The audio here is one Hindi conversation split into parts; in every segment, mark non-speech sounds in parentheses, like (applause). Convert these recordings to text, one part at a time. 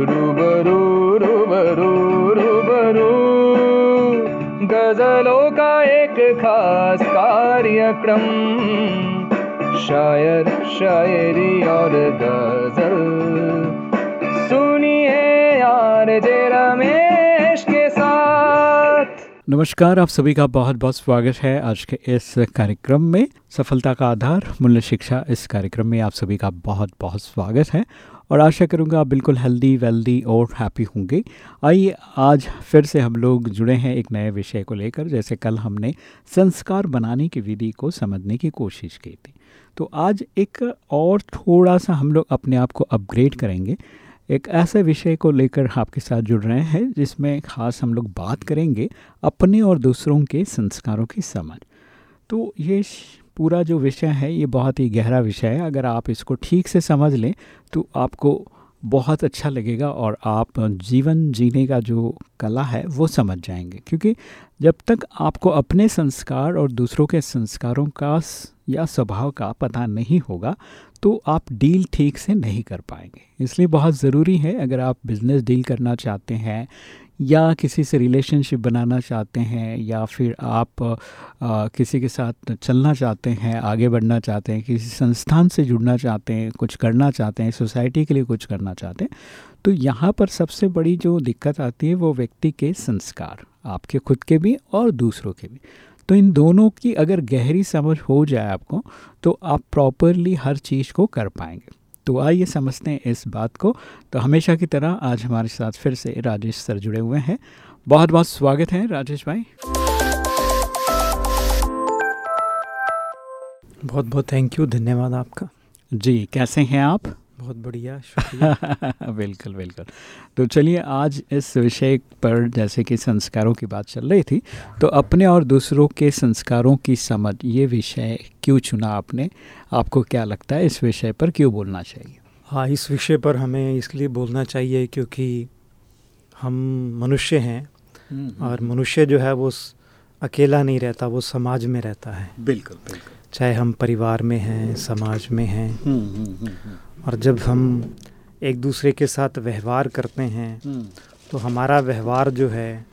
रूबरू रूबरू रूबरू गजलों का एक खास कार्यक्रम शायर शायरी और गज़ल सुनिए यार जे रमेश के साथ नमस्कार आप सभी का बहुत बहुत स्वागत है आज के इस कार्यक्रम में सफलता का आधार मूल्य शिक्षा इस कार्यक्रम में आप सभी का बहुत बहुत स्वागत है और आशा करूँगा आप बिल्कुल हेल्दी वेल्दी और हैप्पी होंगे। आइए आज फिर से हम लोग जुड़े हैं एक नए विषय को लेकर, जैसे कल हमने संस्कार बनाने की विधि को समझने की कोशिश की थी। तो आज एक और थोड़ा सा हम लोग अपने आप को अपग्रेड करेंगे। एक ऐसे विषय को लेकर आपके साथ जुड़ रहे हैं, जिसमें खास हम लोग बात करेंगे अपने और दूसरों के संस्कारों की समझ। तो ये पूरा जो विषय है, ये बहुत ही गहरा विषय है। अगर आप इसको ठीक से समझ लें तो आपको बहुत अच्छा लगेगा और आप जीवन जीने का जो कला है, वो समझ जाएँगे। क्योंकि जब तक आपको अपने संस्कार और दूसरों के संस्कारों का या स्वभाव का पता नहीं होगा तो आप डील ठीक से नहीं कर पाएँगे। इसलिए बहुत ज़रूरी है, अगर आप बिज़नेस डील करना चाहते हैं या किसी से रिलेशनशिप बनाना चाहते हैं या फिर आप आ, किसी के साथ चलना चाहते हैं आगे बढ़ना चाहते हैं किसी संस्थान से जुड़ना चाहते हैं कुछ करना चाहते हैं सोसाइटी के लिए कुछ करना चाहते हैं तो यहाँ पर सबसे बड़ी जो दिक्कत आती है वो व्यक्ति के संस्कार आपके खुद के भी और दूसरों के भी। तो इन दोनों की अगर गहरी समझ हो जाए आपको तो आप प्रॉपरली हर चीज़ को कर पाएँगे। तो आइए समझते हैं इस बात को। तो हमेशा की तरह आज हमारे साथ फिर से राजेश सर जुड़े हुए हैं। बहुत बहुत स्वागत है राजेश भाई। बहुत बहुत थैंक यू धन्यवाद आपका। जी कैसे हैं आप? बहुत बढ़िया शुक्रिया। (laughs) बिल्कुल बिल्कुल। तो चलिए आज इस विषय पर जैसे कि संस्कारों की बात चल रही थी तो अपने और दूसरों के संस्कारों की समझ ये विषय क्यों चुना आपने? आपको क्या लगता है इस विषय पर क्यों बोलना चाहिए? हाँ इस विषय पर हमें इसलिए बोलना चाहिए क्योंकि हम मनुष्य हैं हम्म, और हम्म। मनुष्य जो है वो अकेला नहीं रहता वो समाज में रहता है। बिल्कुल बिल्कुल। चाहे हम परिवार में हैं समाज में हैं हम्म, और जब हम एक दूसरे के साथ व्यवहार करते हैं हम्म। तो हमारा व्यवहार जो है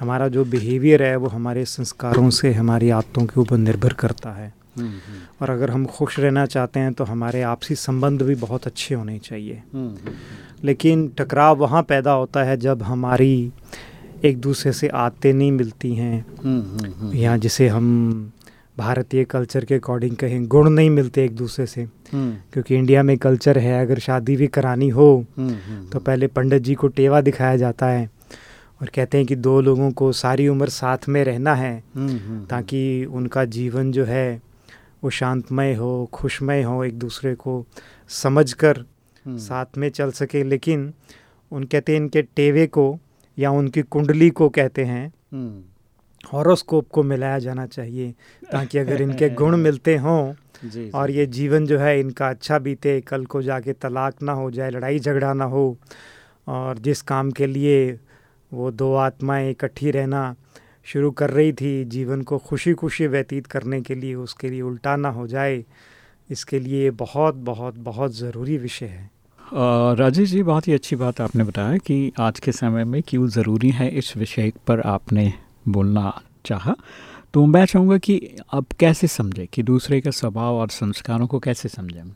हमारा जो बिहेवियर है वो हमारे संस्कारों से हमारी आदतों के ऊपर निर्भर करता है। हम्म, हम्म। और अगर हम खुश रहना चाहते हैं तो हमारे आपसी संबंध भी बहुत अच्छे होने चाहिए। लेकिन टकराव वहाँ पैदा होता है जब हमारी एक दूसरे से आते नहीं मिलती हैं। यहाँ जिसे हम भारतीय कल्चर के अकॉर्डिंग कहें गुण नहीं मिलते एक दूसरे से। हम्म। क्योंकि इंडिया में कल्चर है अगर शादी भी करानी हो हम्म, हम्म, तो पहले पंडित जी को टेवा दिखाया जाता है और कहते हैं कि दो लोगों को सारी उम्र साथ में रहना है ताकि उनका जीवन जो है वो शांतमय हो खुशमय हो एक दूसरे को समझ कर साथ में चल सके। लेकिन उन कहते हैं इनके टेवे को या उनकी कुंडली को कहते हैं हॉरोस्कोप को मिलाया जाना चाहिए ताकि अगर इनके गुण (laughs) मिलते हों जी, और ये जीवन जो है इनका अच्छा बीते कल को जाके तलाक ना हो जाए लड़ाई झगड़ा ना हो और जिस काम के लिए वो दो आत्माएँ इकट्ठी रहना शुरू कर रही थी जीवन को खुशी खुशी व्यतीत करने के लिए उसके लिए उल्टा ना हो जाए इसके लिए बहुत बहुत बहुत ज़रूरी विषय है। राजेश जी बहुत ही अच्छी बात आपने बताया कि आज के समय में क्यों ज़रूरी है इस विषय पर आपने बोलना चाहा। तो मैं चाहूँगा कि अब कैसे समझे कि दूसरे का स्वभाव और संस्कारों को कैसे समझें?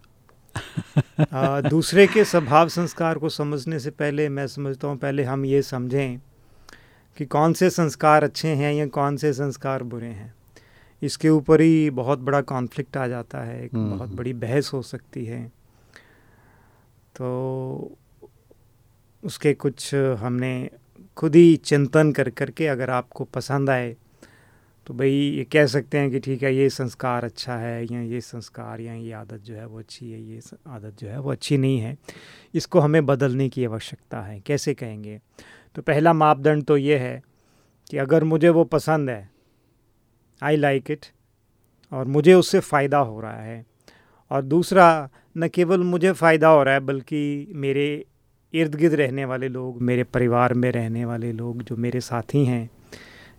(laughs) आ, दूसरे के स्वभाव संस्कार को समझने से पहले मैं समझता हूँ पहले हम ये समझें कि कौन से संस्कार अच्छे हैं या कौन से संस्कार बुरे हैं। इसके ऊपर ही बहुत बड़ा कॉन्फ्लिक्ट आ जाता है एक हम्म, बहुत हम्म। बड़ी बहस हो सकती है। तो उसके कुछ हमने खुद ही चिंतन कर, करके अगर आपको पसंद आए तो भाई ये कह सकते हैं कि ठीक है, ये संस्कार अच्छा है, या ये संस्कार, या ये आदत जो है वो अच्छी है, ये आदत जो है वो अच्छी नहीं है। इसको हमें बदलने की आवश्यकता है। कैसे कहेंगे? तो पहला मापदंड तो ये है कि अगर मुझे वो पसंद है आई लाइक इट और मुझे उससे फ़ायदा हो रहा है, और दूसरा न केवल मुझे फ़ायदा हो रहा है, बल्कि मेरे इर्द गिर्द रहने वाले लोग, मेरे परिवार में रहने वाले लोग, जो मेरे साथी हैं,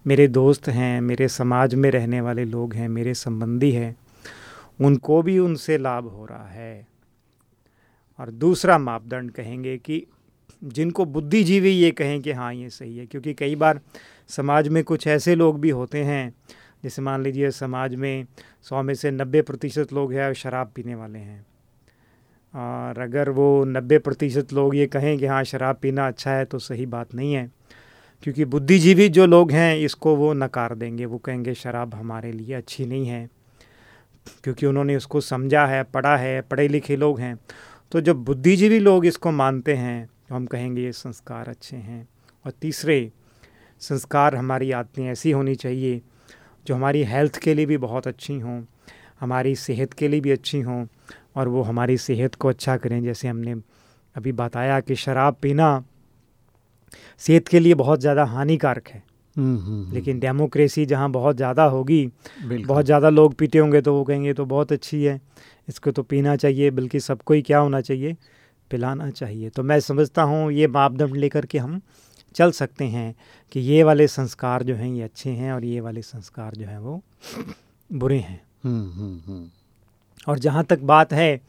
मेरे दोस्त हैं, मेरे समाज में रहने वाले लोग हैं, मेरे संबंधी हैं, उनको भी उनसे लाभ हो रहा है। और दूसरा मापदंड कहेंगे कि जिनको बुद्धिजीवी ये कहें कि हाँ ये सही है, क्योंकि कई बार समाज में कुछ ऐसे लोग भी होते हैं, जैसे मान लीजिए समाज में सौ में से नब्बे प्रतिशत लोग हैं शराब पीने वाले हैं। और अगर वो नब्बे प्रतिशत लोग ये कहें कि हाँ शराब पीना अच्छा है तो सही बात नहीं है। क्योंकि बुद्धिजीवी जो लोग हैं, इसको वो नकार देंगे। वो कहेंगे, शराब हमारे लिए अच्छी नहीं है। क्योंकि उन्होंने उसको समझा है, पढ़ा है, पढ़े लिखे लोग हैं। तो जब बुद्धिजीवी लोग इसको मानते हैं तो हम कहेंगे, ये संस्कार अच्छे हैं। और तीसरे, संस्कार हमारी आदतें ऐसी होनी चाहिए, जो हमारी हेल्थ के लिए भी बहुत अच्छी हों, हमारी सेहत के लिए भी अच्छी हों और वो हमारी सेहत को अच्छा करें। जैसे हमने अभी बताया कि शराब पीना सेहत के लिए बहुत ज़्यादा हानिकारक है। हम्म, हम्म, हम्म। लेकिन डेमोक्रेसी जहाँ बहुत ज़्यादा होगी बहुत ज़्यादा लोग पीते होंगे तो वो कहेंगे तो बहुत अच्छी है इसको तो पीना चाहिए बल्कि सबको ही क्या होना चाहिए? पिलाना चाहिए। तो मैं समझता हूँ ये मापदंड लेकर के हम चल सकते हैं कि ये वाले संस्कार जो हैं ये अच्छे हैं और ये वाले संस्कार जो हैं वो बुरे हैं। और जहाँ तक बात है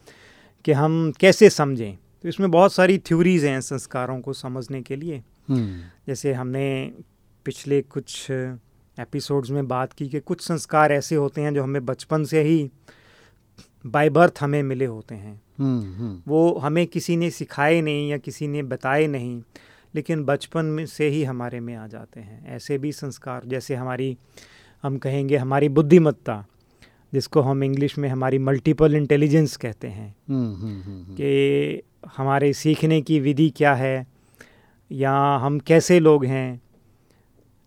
कि हम कैसे समझें। तो इसमें बहुत सारी थ्योरीज़ हैं संस्कारों को समझने के लिए। जैसे हमने पिछले कुछ एपिसोड्स में बात की कि कुछ संस्कार ऐसे होते हैं जो हमें बचपन से ही बाय बर्थ हमें मिले होते हैं। हम्म, हम्म। वो हमें किसी ने सिखाए नहीं या किसी ने बताए नहीं लेकिन बचपन में से ही हमारे में आ जाते हैं। ऐसे भी संस्कार जैसे हमारी हम कहेंगे हमारी बुद्धिमत्ता जिसको हम इंग्लिश में हमारी मल्टीपल इंटेलिजेंस कहते हैं। हम्म, कि हमारे सीखने की विधि क्या है या हम कैसे लोग हैं।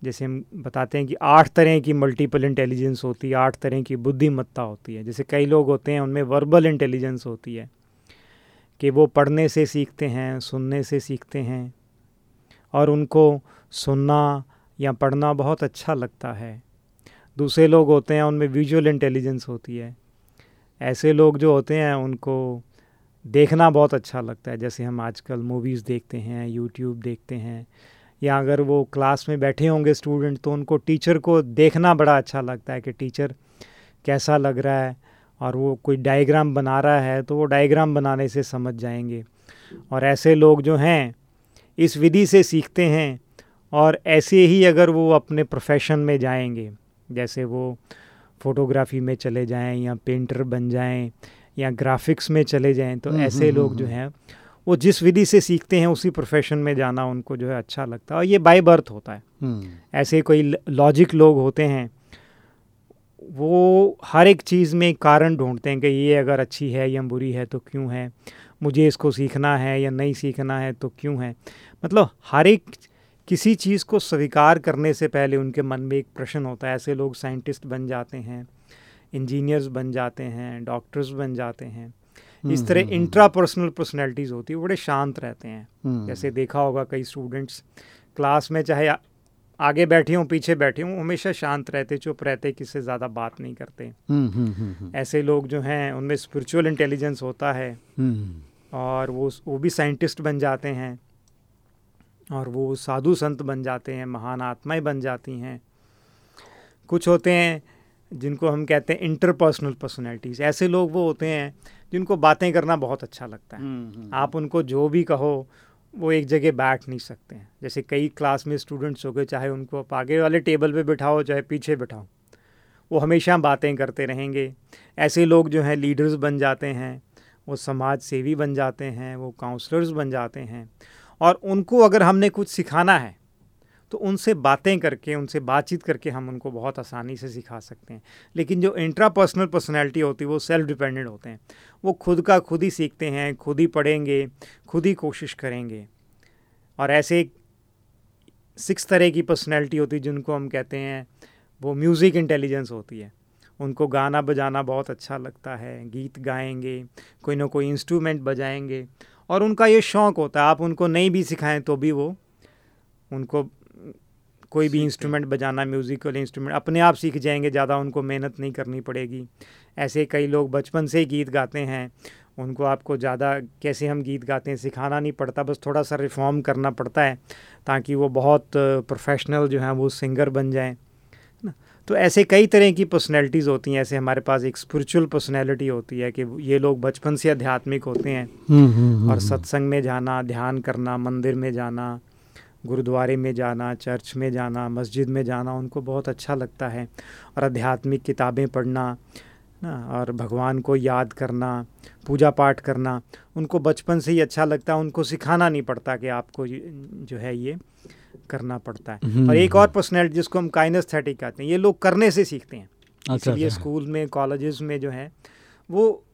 जैसे हम बताते हैं कि आठ तरह की मल्टीपल इंटेलिजेंस होती है आठ तरह की बुद्धिमत्ता होती है। जैसे कई लोग होते हैं उनमें वर्बल इंटेलिजेंस होती है कि वो पढ़ने से सीखते हैं सुनने से सीखते हैं और उनको सुनना या पढ़ना बहुत अच्छा लगता है। दूसरे लोग होते हैं, उनमें विजुअल इंटेलिजेंस होती है। ऐसे लोग जो होते हैं, उनको देखना बहुत अच्छा लगता है। जैसे हम आजकल मूवीज़ देखते हैं यूट्यूब देखते हैं, या अगर वो क्लास में बैठे होंगे स्टूडेंट तो उनको टीचर को देखना बड़ा अच्छा लगता है कि टीचर कैसा लग रहा है, और वो कोई डायग्राम बना रहा है तो वो डायग्राम बनाने से समझ जाएँगे। और ऐसे लोग जो हैं, इस विधि से सीखते हैं, और ऐसे ही अगर वो अपने प्रोफेशन में जाएँगे जैसे वो फोटोग्राफी में चले जाएँ या पेंटर बन जाएँ या ग्राफिक्स में चले जाएँ तो हम्म, ऐसे हम्म, लोग जो हम्म, हैं वो जिस विधि से सीखते हैं उसी प्रोफेशन में जाना उनको जो है अच्छा लगता है और ये बाय बर्थ होता है। ऐसे कोई लॉजिक लोग होते हैं वो हर एक चीज़ में कारण ढूंढते हैं कि ये अगर अच्छी है या बुरी है तो क्यों है मुझे इसको सीखना है या नहीं सीखना है तो क्यों है। मतलब हर एक किसी चीज़ को स्वीकार करने से पहले उनके मन में एक प्रश्न होता है। ऐसे लोग साइंटिस्ट बन जाते हैं इंजीनियर्स बन जाते हैं डॉक्टर्स बन जाते हैं। इस हम्म, तरह इंट्रापर्सनल हम्म, पर्सनैलिटीज़ हम्म। होती है बड़े शांत रहते हैं। जैसे देखा होगा कई स्टूडेंट्स क्लास में चाहे आगे बैठे हों पीछे बैठे हों हमेशा शांत रहते चुप रहते किसी ज़्यादा बात नहीं करते। ऐसे लोग जो हैं उनमें स्पिरिचुअल इंटेलिजेंस होता है। और वो वो भी साइंटिस्ट बन जाते हैं। और वो साधु संत बन जाते हैं महान आत्माएँ बन जाती हैं। कुछ होते हैं जिनको हम कहते हैं इंटरपर्सनल पर्सनैलिटीज़ ऐसे लोग वो होते हैं जिनको बातें करना बहुत अच्छा लगता है। हम्म, हम्म, आप हम्म। उनको जो भी कहो वो एक जगह बैठ नहीं सकते हैं। जैसे कई क्लास में स्टूडेंट्स हो गए चाहे उनको आप आगे वाले टेबल पे बिठाओ चाहे पीछे बिठाओ वो हमेशा बातें करते रहेंगे। ऐसे लोग जो हैं लीडर्स बन जाते हैं वो समाज सेवी बन जाते हैं वो काउंसलर्स बन जाते हैं। और उनको अगर हमने कुछ सिखाना है तो उनसे बातें करके, उनसे बातचीत करके हम उनको बहुत आसानी से सिखा सकते हैं। लेकिन जो इंट्रापर्सनल पर्सनैलिटी होती है, वो सेल्फ डिपेंडेंट होते हैं। वो खुद का खुद ही सीखते हैं, खुद ही पढ़ेंगे, खुद ही कोशिश करेंगे। और ऐसे सिक्स तरह की पर्सनैलिटी होती है, जिनको हम कहते हैं, वो म्यूज़िक इंटेलिजेंस होती है। उनको गाना बजाना बहुत अच्छा लगता है, गीत गाएँगे, कोई ना कोई इंस्ट्रूमेंट बजाएँगे। और उनका ये शौक़ होता है आप उनको नहीं भी सिखाएँ तो भी वो उनको कोई भी इंस्ट्रूमेंट बजाना म्यूज़िकल इंस्ट्रूमेंट अपने आप सीख जाएँगे ज़्यादा उनको मेहनत नहीं करनी पड़ेगी। ऐसे कई लोग बचपन से ही गीत गाते हैं उनको आपको ज़्यादा कैसे हम गीत गाते हैं सिखाना नहीं पड़ता बस थोड़ा सा रिफॉर्म करना पड़ता है ताकि वो बहुत प्रोफेशनल जो हैं वो सिंगर बन जाएँ। तो ऐसे कई तरह की पर्सनैलिटीज़ होती हैं ऐसे हमारे पास एक स्पिरिचुअल पर्सनैलिटी होती है कि ये लोग बचपन से आध्यात्मिक होते हैं। हम्म, हम्म, और हम्म, सत्संग में जाना ध्यान करना मंदिर में जाना गुरुद्वारे में जाना चर्च में जाना मस्जिद में जाना उनको बहुत अच्छा लगता है। और आध्यात्मिक किताबें पढ़ना ना और भगवान को याद करना पूजा पाठ करना उनको बचपन से ही अच्छा लगता है उनको सिखाना नहीं पड़ता कि आपको जो है ये। करना पड़ता है। हम्म, और एक और पर्सनैलिटी जिसको हम काइनस्थेटिक कहते हैं ये लोग करने से सीखते हैं। अच्छा इसलिए अच्छा। स्कूल में कॉलेजेस में जो है वो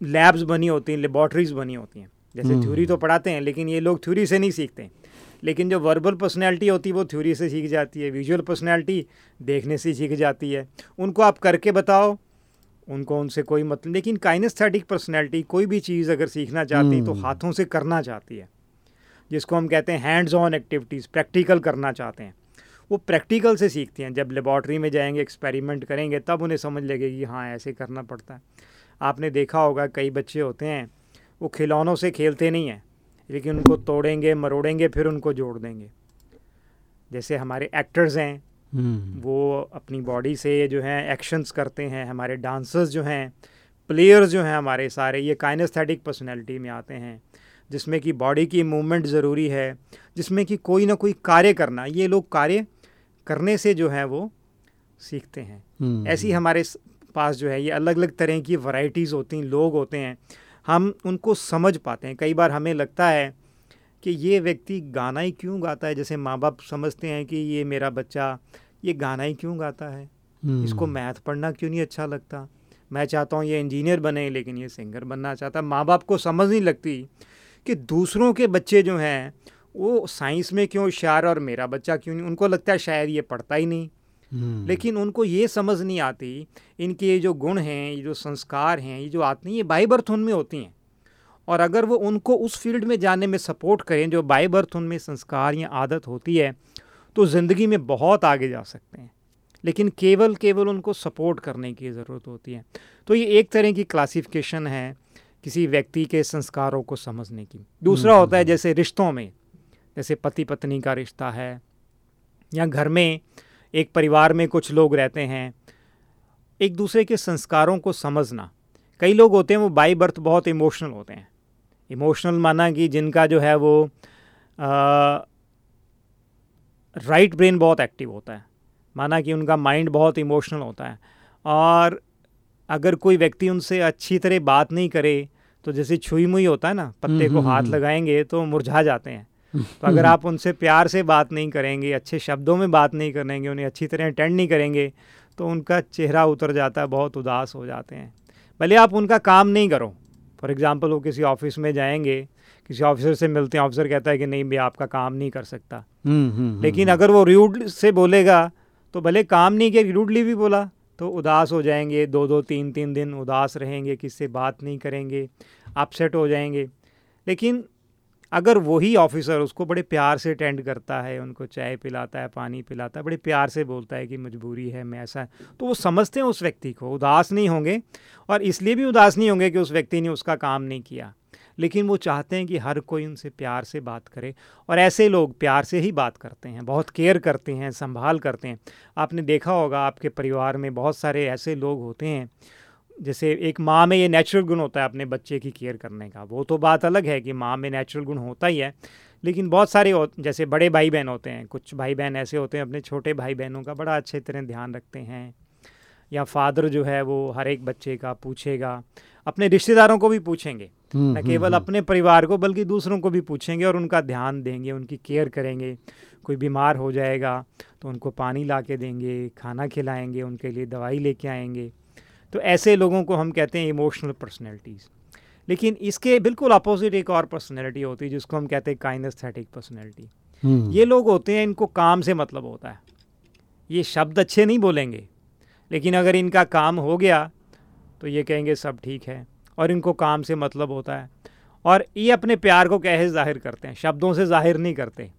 लैब्स बनी होती हैं लेबॉर्ट्रीज बनी होती हैं। जैसे हम्म। थ्योरी तो पढ़ाते हैं लेकिन ये लोग थ्योरी से नहीं सीखते। हैं लेकिन जो वर्बल पर्सनैलिटी होती है वो थ्योरी से सीख जाती है। विजुअल पर्सनैलिटी देखने से सीख जाती है। उनको आप करके बताओ उनको उनसे कोई मतलब लेकिन काइनेस्थेटिक पर्सनैलिटी कोई भी चीज़ अगर सीखना चाहती है तो हम्म। हाथों से करना चाहती है। जिसको हम कहते हैं हैंड्स ऑन एक्टिविटीज़ प्रैक्टिकल करना चाहते हैं। वो प्रैक्टिकल से सीखती हैं। जब लेबॉर्ट्री में जाएँगे एक्सपेरिमेंट करेंगे तब उन्हें समझ लगेगी कि हाँ ऐसे करना पड़ता है। आपने देखा होगा कई बच्चे होते हैं वो खिलौनों से खेलते नहीं हैं लेकिन उनको तोड़ेंगे मरोड़ेंगे फिर उनको जोड़ देंगे। जैसे हमारे एक्टर्स हैं हम्म, वो अपनी बॉडी से जो है एक्शंस करते हैं हमारे डांसर्स जो हैं प्लेयर्स जो हैं हमारे सारे ये काइनेस्थेटिक पर्सनैलिटी में आते हैं। जिसमें कि बॉडी की मूवमेंट ज़रूरी है जिसमें कि कोई ना कोई कार्य करना ये लोग कार्य करने से जो है वो सीखते हैं। हम्म, ऐसी हमारे पास जो है ये अलग अलग तरह की वैरायटीज़ होती हैं लोग होते हैं हम उनको समझ पाते हैं। कई बार हमें लगता है कि ये व्यक्ति गाना ही क्यों गाता है? जैसे माँ बाप समझते हैं कि ये मेरा बच्चा ये गाना ही क्यों गाता है? हम्म, इसको मैथ पढ़ना क्यों नहीं अच्छा लगता? मैं चाहता हूँ ये इंजीनियर बने लेकिन ये सिंगर बनना चाहता माँ बाप को समझ नहीं लगती कि दूसरों के बच्चे जो हैं वो साइंस में क्यों होशियार और मेरा बच्चा क्यों नहीं? उनको लगता है शायद ये पढ़ता ही नहीं। हम्म, लेकिन उनको ये समझ नहीं आती इनके ये जो गुण हैं ये जो संस्कार हैं ये जो आती हैं ये बाई बर्थ उनमें होती हैं। और अगर वो उनको उस फ़ील्ड में जाने में सपोर्ट करें जो बाई बर्थ उनमें संस्कार या आदत होती है तो ज़िंदगी में बहुत आगे जा सकते हैं। लेकिन केवल केवल उनको सपोर्ट करने की ज़रूरत होती है। तो ये एक तरह की क्लासिफिकेशन है। किसी व्यक्ति के संस्कारों को समझने की। दूसरा होता है जैसे रिश्तों में जैसे पति पत्नी का रिश्ता है या घर में एक परिवार में कुछ लोग रहते हैं एक दूसरे के संस्कारों को समझना। कई लोग होते हैं वो बाई बर्थ बहुत इमोशनल होते हैं। इमोशनल माना कि जिनका जो है वो राइट ब्रेन बहुत एक्टिव होता है। माना कि उनका माइंड बहुत इमोशनल होता है। और अगर कोई व्यक्ति उनसे अच्छी तरह बात नहीं करे तो जैसे छुई मुई होता है ना पत्ते को हम्म, हाथ हम्म। लगाएँगे तो मुरझा जाते हैं। तो अगर आप उनसे प्यार से बात नहीं करेंगे अच्छे शब्दों में बात नहीं करेंगे उन्हें अच्छी तरह अटेंड नहीं करेंगे तो उनका चेहरा उतर जाता है बहुत उदास हो जाते हैं। भले आप उनका काम नहीं करो फॉर एग्ज़ाम्पल वो किसी ऑफ़िस में जाएँगे किसी ऑफिसर से मिलते हैं ऑफिसर कहता है कि नहीं मैं आपका काम नहीं कर सकता। हम्म, हम्म, लेकिन हम्म, अगर वो रूड से बोलेगा तो भले काम नहीं किया रूडली भी बोला तो उदास हो जाएँगे दो दो तीन तीन दिन उदास रहेंगे किसी से बात नहीं करेंगे अपसेट हो जाएँगे। लेकिन अगर वही ऑफिसर उसको बड़े प्यार से अटेंड करता है, उनको चाय पिलाता है, पानी पिलाता है, बड़े प्यार से बोलता है कि मजबूरी है, मैं ऐसा तो वो समझते हैं उस व्यक्ति को, उदास नहीं होंगे और इसलिए भी उदास नहीं होंगे कि उस व्यक्ति ने उसका काम नहीं किया। लेकिन वो चाहते हैं कि हर कोई उनसे प्यार से बात करे। और ऐसे लोग प्यार से ही बात करते हैं, बहुत केयर करते हैं, संभाल करते हैं। आपने देखा होगा, आपके परिवार में बहुत सारे ऐसे लोग होते हैं, जैसे एक माँ में ये नेचुरल गुण होता है अपने बच्चे की केयर करने का। वो तो बात अलग है कि माँ में नेचुरल गुण होता ही है, लेकिन बहुत सारे जैसे बड़े भाई बहन होते हैं, कुछ भाई बहन ऐसे होते हैं, अपने छोटे भाई बहनों का बड़ा अच्छे तरह ध्यान रखते हैं। या फादर जो है, वो हर एक बच्चे का पूछेगा, अपने रिश्तेदारों को भी पूछेंगे। न केवल अपने परिवार को बल्कि दूसरों को भी पूछेंगे और उनका ध्यान देंगे उनकी केयर करेंगे। कोई बीमार हो जाएगा तो उनको पानी ला के देंगे खाना खिलाएँगे उनके लिए दवाई लेके आएँगे। तो ऐसे लोगों को हम कहते हैं इमोशनल पर्सनैलिटीज़ लेकिन इसके बिल्कुल अपोजिट एक और पर्सनैलिटी होती है जिसको हम कहते हैं काइनेस्थेटिक पर्सनैलिटी हम्म, ये लोग होते हैं इनको काम से मतलब होता है। ये शब्द अच्छे नहीं बोलेंगे लेकिन अगर इनका काम हो गया तो ये कहेंगे सब ठीक है। और इनको काम से मतलब होता है। और ये अपने प्यार को कैसे ज़ाहिर करते हैं? शब्दों से ज़ाहिर नहीं करते।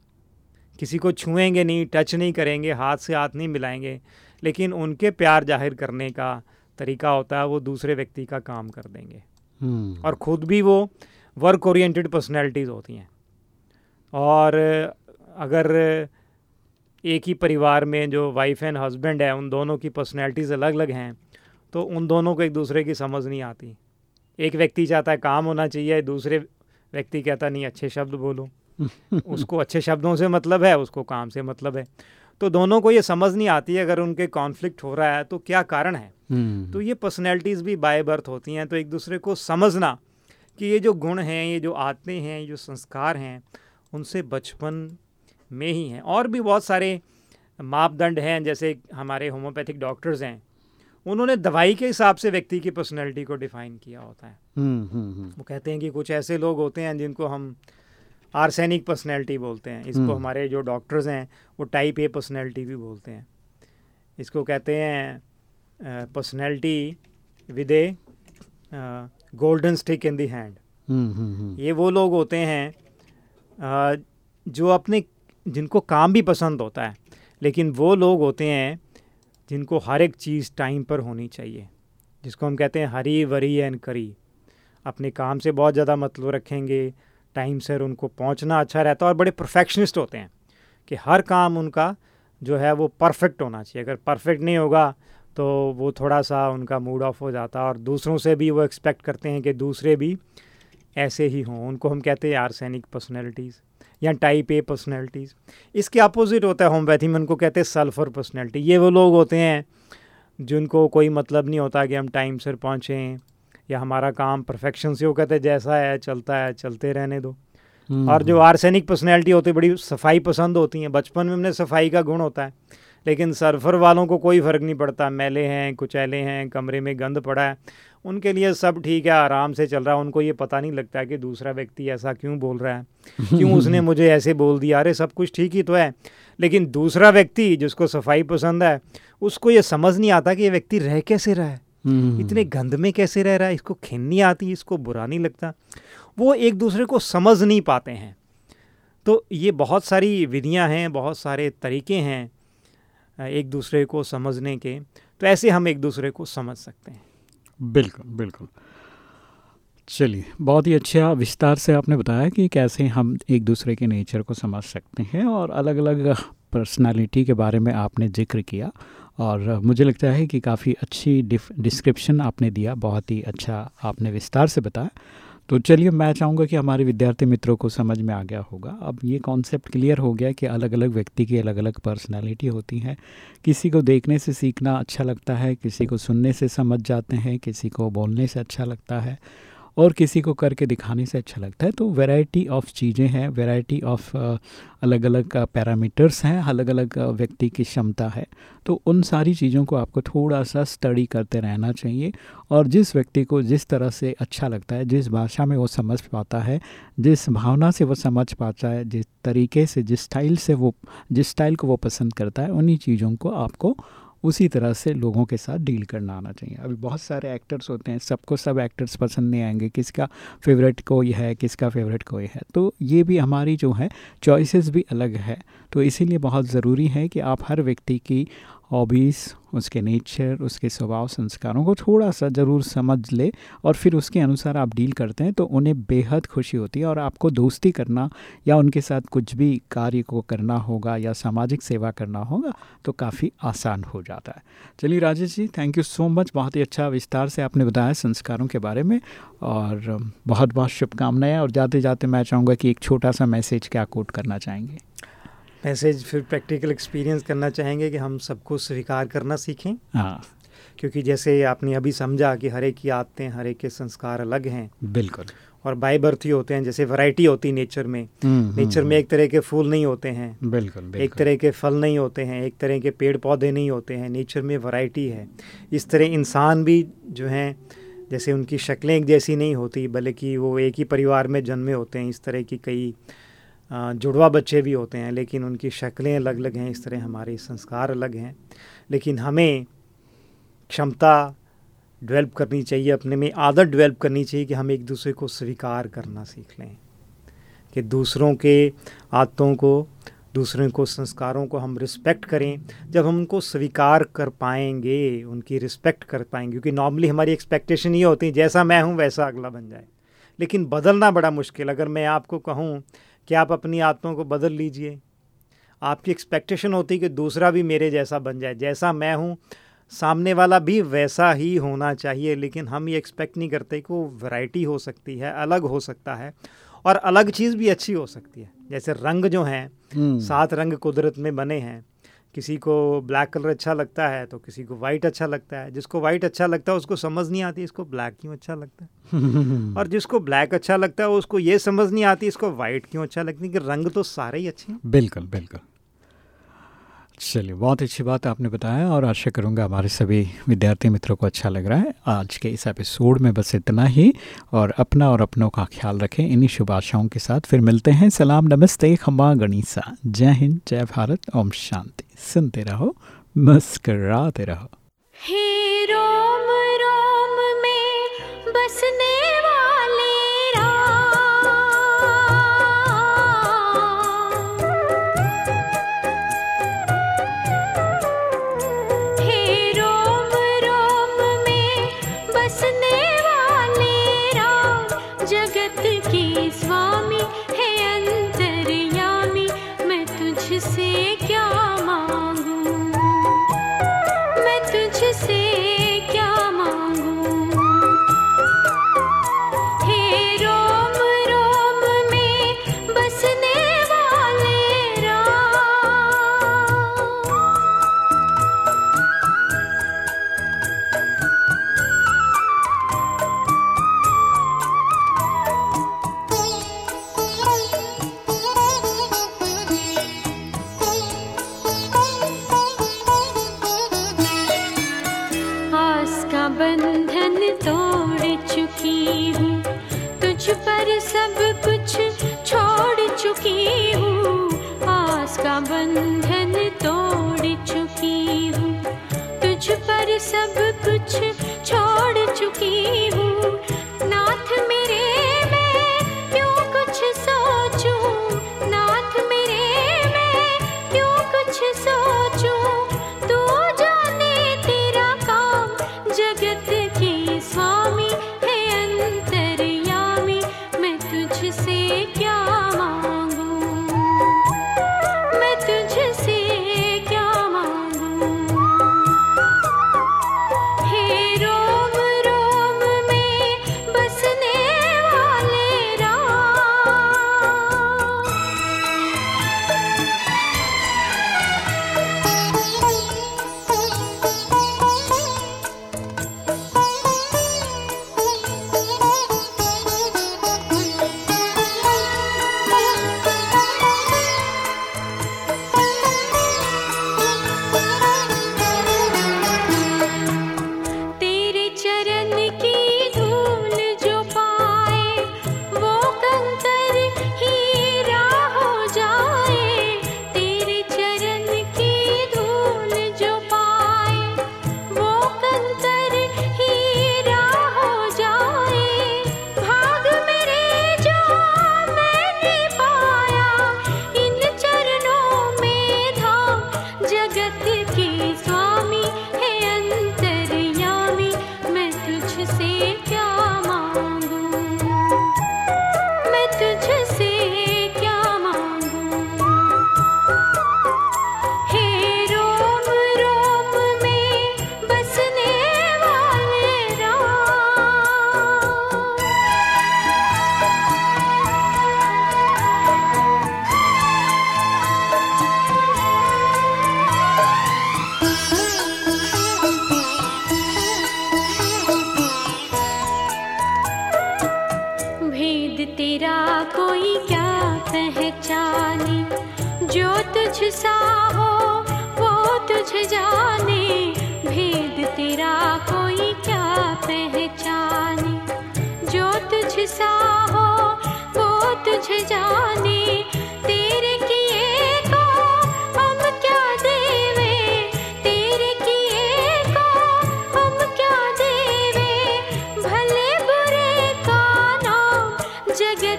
किसी को छुएँगे नहीं टच नहीं करेंगे हाथ से हाथ नहीं मिलाएँगे लेकिन उनके प्यार ज़ाहिर करने का तरीका होता है वो दूसरे व्यक्ति का काम कर देंगे। हम्म, और ख़ुद भी वो वर्क ओरिएंटेड पर्सनैलिटीज़ होती हैं। और अगर एक ही परिवार में जो वाइफ एंड हस्बैंड है उन दोनों की पर्सनैलिटीज़ अलग अलग हैं तो उन दोनों को एक दूसरे की समझ नहीं आती। एक व्यक्ति चाहता है काम होना चाहिए दूसरे व्यक्ति कहता नहीं अच्छे शब्द बोलो। (laughs) उसको अच्छे शब्दों से मतलब है उसको काम से मतलब है। तो दोनों को ये समझ नहीं आती है अगर उनके कॉन्फ्लिक्ट हो रहा है तो क्या कारण है? हम्म। तो ये पर्सनैलिटीज़ भी बाय बर्थ होती हैं तो एक दूसरे को समझना कि ये जो गुण हैं ये जो आते हैं ये जो संस्कार हैं उनसे बचपन में ही हैं। और भी बहुत सारे मापदंड हैं जैसे हमारे होम्योपैथिक डॉक्टर्स हैं। उन्होंने दवाई के हिसाब से व्यक्ति की पर्सनैलिटी को डिफाइन किया होता है हम्म, हम्म, हम्म। वो कहते हैं कि कुछ ऐसे लोग होते हैं जिनको हम आर्सेनिक पर्सनैलिटी बोलते हैं इसको। हमारे जो डॉक्टर्स हैं वो टाइप ए पर्सनैलिटी भी बोलते हैं इसको कहते हैं personality with a golden stick in the hand. ये वो लोग होते हैं जो अपने जिनको काम भी पसंद होता है लेकिन वो लोग होते हैं जिनको हर एक चीज़ टाइम पर होनी चाहिए, जिसको हम कहते हैं हरी, वरी एंड करी। अपने काम से बहुत ज़्यादा मतलब रखेंगे टाइम से उनको पहुँचना अच्छा रहता है और बड़े परफेक्शनिस्ट होते हैं कि हर काम उनका जो है वो परफेक्ट होना चाहिए। अगर परफेक्ट नहीं होगा तो वो थोड़ा सा उनका मूड ऑफ़ हो जाता है और दूसरों से भी वो एक्सपेक्ट करते हैं कि दूसरे भी ऐसे ही हों। उनको हम कहते हैं आर्सेनिक पर्सनैलिटीज़ या टाइप ए पर्सनैलिटीज़ इसके अपोजिट होता है होम्योपैथी में उनको कहते हैं सल्फ़र पर्सनैलिटी ये वो लोग होते हैं जिनको कोई मतलब नहीं होता कि हम टाइम से पहुँचें या हमारा काम परफेक्शन से वो कहते हैं जैसा है चलता है चलते रहने दो। हम्म, और जो आर्सेनिक पर्सनैलिटी होती है बड़ी सफ़ाई पसंद होती हैं। बचपन में हमने सफ़ाई का गुण होता है। लेकिन सर्फर वालों को कोई फ़र्क नहीं पड़ता। मैले हैं कुचैले हैं कमरे में गंद पड़ा है। उनके लिए सब ठीक है आराम से चल रहा है। उनको ये पता नहीं लगता कि दूसरा व्यक्ति ऐसा क्यों बोल रहा है। (laughs) क्यों उसने मुझे ऐसे बोल दिया? अरे सब कुछ ठीक ही तो है। लेकिन दूसरा व्यक्ति जिसको सफ़ाई पसंद है उसको ये समझ नहीं आता कि ये व्यक्ति रह कैसे रहा है। हम्म, इतने गंद में कैसे रह रहा है? इसको खिन नहीं आती इसको बुरा नहीं लगता। वो एक दूसरे को समझ नहीं पाते हैं। तो ये बहुत सारी विधियाँ हैं बहुत सारे तरीके हैं। एक दूसरे को समझने के तो ऐसे हम एक दूसरे को समझ सकते हैं। बिल्कुल बिल्कुल। चलिए, बहुत ही अच्छा विस्तार से आपने बताया कि कैसे हम एक दूसरे के नेचर को समझ सकते हैं और अलग अलग पर्सनालिटी के बारे में आपने ज़िक्र किया और मुझे लगता है कि काफ़ी अच्छी डिस्क्रिप्शन आपने दिया, बहुत ही अच्छा आपने विस्तार से बताया। तो चलिए, मैं चाहूँगा कि हमारे विद्यार्थी मित्रों को समझ में आ गया होगा। अब ये कॉन्सेप्ट क्लियर हो गया कि अलग अलग व्यक्ति की अलग अलग पर्सनालिटी होती है। किसी को देखने से सीखना अच्छा लगता है, किसी को सुनने से समझ जाते हैं, किसी को बोलने से अच्छा लगता है। और किसी को करके दिखाने से अच्छा लगता है। तो वैरायटी ऑफ़ चीज़ें हैं वैरायटी ऑफ़ अलग अलग पैरामीटर्स हैं अलग अलग व्यक्ति की क्षमता है। तो उन सारी चीज़ों को आपको थोड़ा सा स्टडी करते रहना चाहिए और जिस व्यक्ति को जिस तरह से अच्छा लगता है, जिस भाषा में वो समझ पाता है, जिस भावना से वो समझ पाता है, जिस तरीके से, जिस स्टाइल से वो, जिस स्टाइल को वो पसंद करता है, उन्हीं चीज़ों को आपको उसी तरह से लोगों के साथ डील करना आना चाहिए। अभी बहुत सारे एक्टर्स होते हैं, सबको सब एक्टर्स पसंद नहीं आएँगे, किसका फेवरेट कोई है, किसका फेवरेट कोई है। तो ये भी हमारी जो है, चॉइसेस भी अलग है। तो इसीलिए बहुत ज़रूरी है कि आप हर व्यक्ति की हॉबीज़ उसके नेचर उसके स्वभाव, संस्कारों को थोड़ा सा ज़रूर समझ ले और फिर उसके अनुसार आप डील करते हैं तो उन्हें बेहद खुशी होती है और आपको दोस्ती करना या उनके साथ कुछ भी कार्य को करना होगा या सामाजिक सेवा करना होगा तो काफ़ी आसान हो जाता है। चलिए Rajesh ji thank you so much बहुत ही अच्छा विस्तार से आपने बताया संस्कारों के बारे में और बहुत बहुत शुभकामनाएँ और जाते जाते मैं चाहूँगा कि एक छोटा सा मैसेज क्या कोट करना चाहेंगे। मैसेज फिर प्रैक्टिकल एक्सपीरियंस करना चाहेंगे कि हम सबको स्वीकार करना सीखें। हाँ। क्योंकि जैसे आपने अभी समझा कि हर एक की आदतें हर एक के संस्कार अलग हैं। बिल्कुल। और बाय बर्थ ही होते हैं जैसे वैरायटी होती है नेचर में। नेचर में एक तरह के फूल नहीं होते हैं। बिल्कुल बिल्कुल। एक तरह के फल नहीं होते हैं एक तरह के पेड़ पौधे नहीं होते हैं। नेचर में वैरायटी है। इस तरह इंसान भी जो हैं जैसे उनकी शक्लें एक जैसी नहीं होती बल्कि वो एक ही परिवार में जन्मे होते हैं। इस तरह की कई जुड़वा बच्चे भी होते हैं, लेकिन उनकी शक्लें अलग अलग हैं, इस तरह हमारे संस्कार अलग हैं। लेकिन हमें क्षमता डेवलप करनी चाहिए, अपने में आदत डेवलप करनी चाहिए कि हम एक दूसरे को स्वीकार करना सीख लें। कि दूसरों के आदतों को, दूसरों को, संस्कारों को हम रिस्पेक्ट करें। जब हम उनको स्वीकार कर पाएँगे, उनकी रिस्पेक्ट कर पाएँगे, क्योंकि नॉर्मली हमारी एक्सपेक्टेशन ये होती है, जैसा मैं हूँ वैसा अगला बन जाए। लेकिन बदलना बड़ा मुश्किल अगर मैं आपको कहूँ कि आप अपनी आदतों को बदल लीजिए। आपकी एक्सपेक्टेशन होती है कि दूसरा भी मेरे जैसा बन जाए। जैसा मैं हूँ सामने वाला भी वैसा ही होना चाहिए लेकिन हम ये एक्सपेक्ट नहीं करते कि वो वैरायटी हो सकती है अलग हो सकता है और अलग चीज़ भी अच्छी हो सकती है। जैसे रंग जो हैं हम्म। सात रंग कुदरत में बने हैं। किसी को ब्लैक कलर अच्छा लगता है तो किसी को वाइट अच्छा लगता है। जिसको वाइट अच्छा लगता है उसको समझ नहीं आती इसको ब्लैक क्यों अच्छा लगता है? (laughs) और जिसको ब्लैक अच्छा लगता है उसको ये समझ नहीं आती इसको वाइट क्यों अच्छा लगता है? कि रंग तो सारे ही अच्छे हैं। बिल्कुल बिल्कुल। चलिए, बहुत अच्छी बात आपने बताया और आशा करूँगा हमारे सभी विद्यार्थी मित्रों को अच्छा लग रहा है। आज के इस एपिसोड में बस इतना ही और अपना और अपनों का ख्याल रखें इन्हीं शुभ आशाओं के साथ। फिर मिलते हैं। सलाम, नमस्ते खम्बा गणिसा। जय हिंद, जय भारत। ओम शांति। सुनते रहो, मुस्कराते रहो। हे रोम रोम में बसने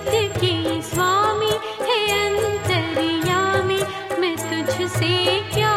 की स्वामी है अंतरियामी मैं तुझसे क्या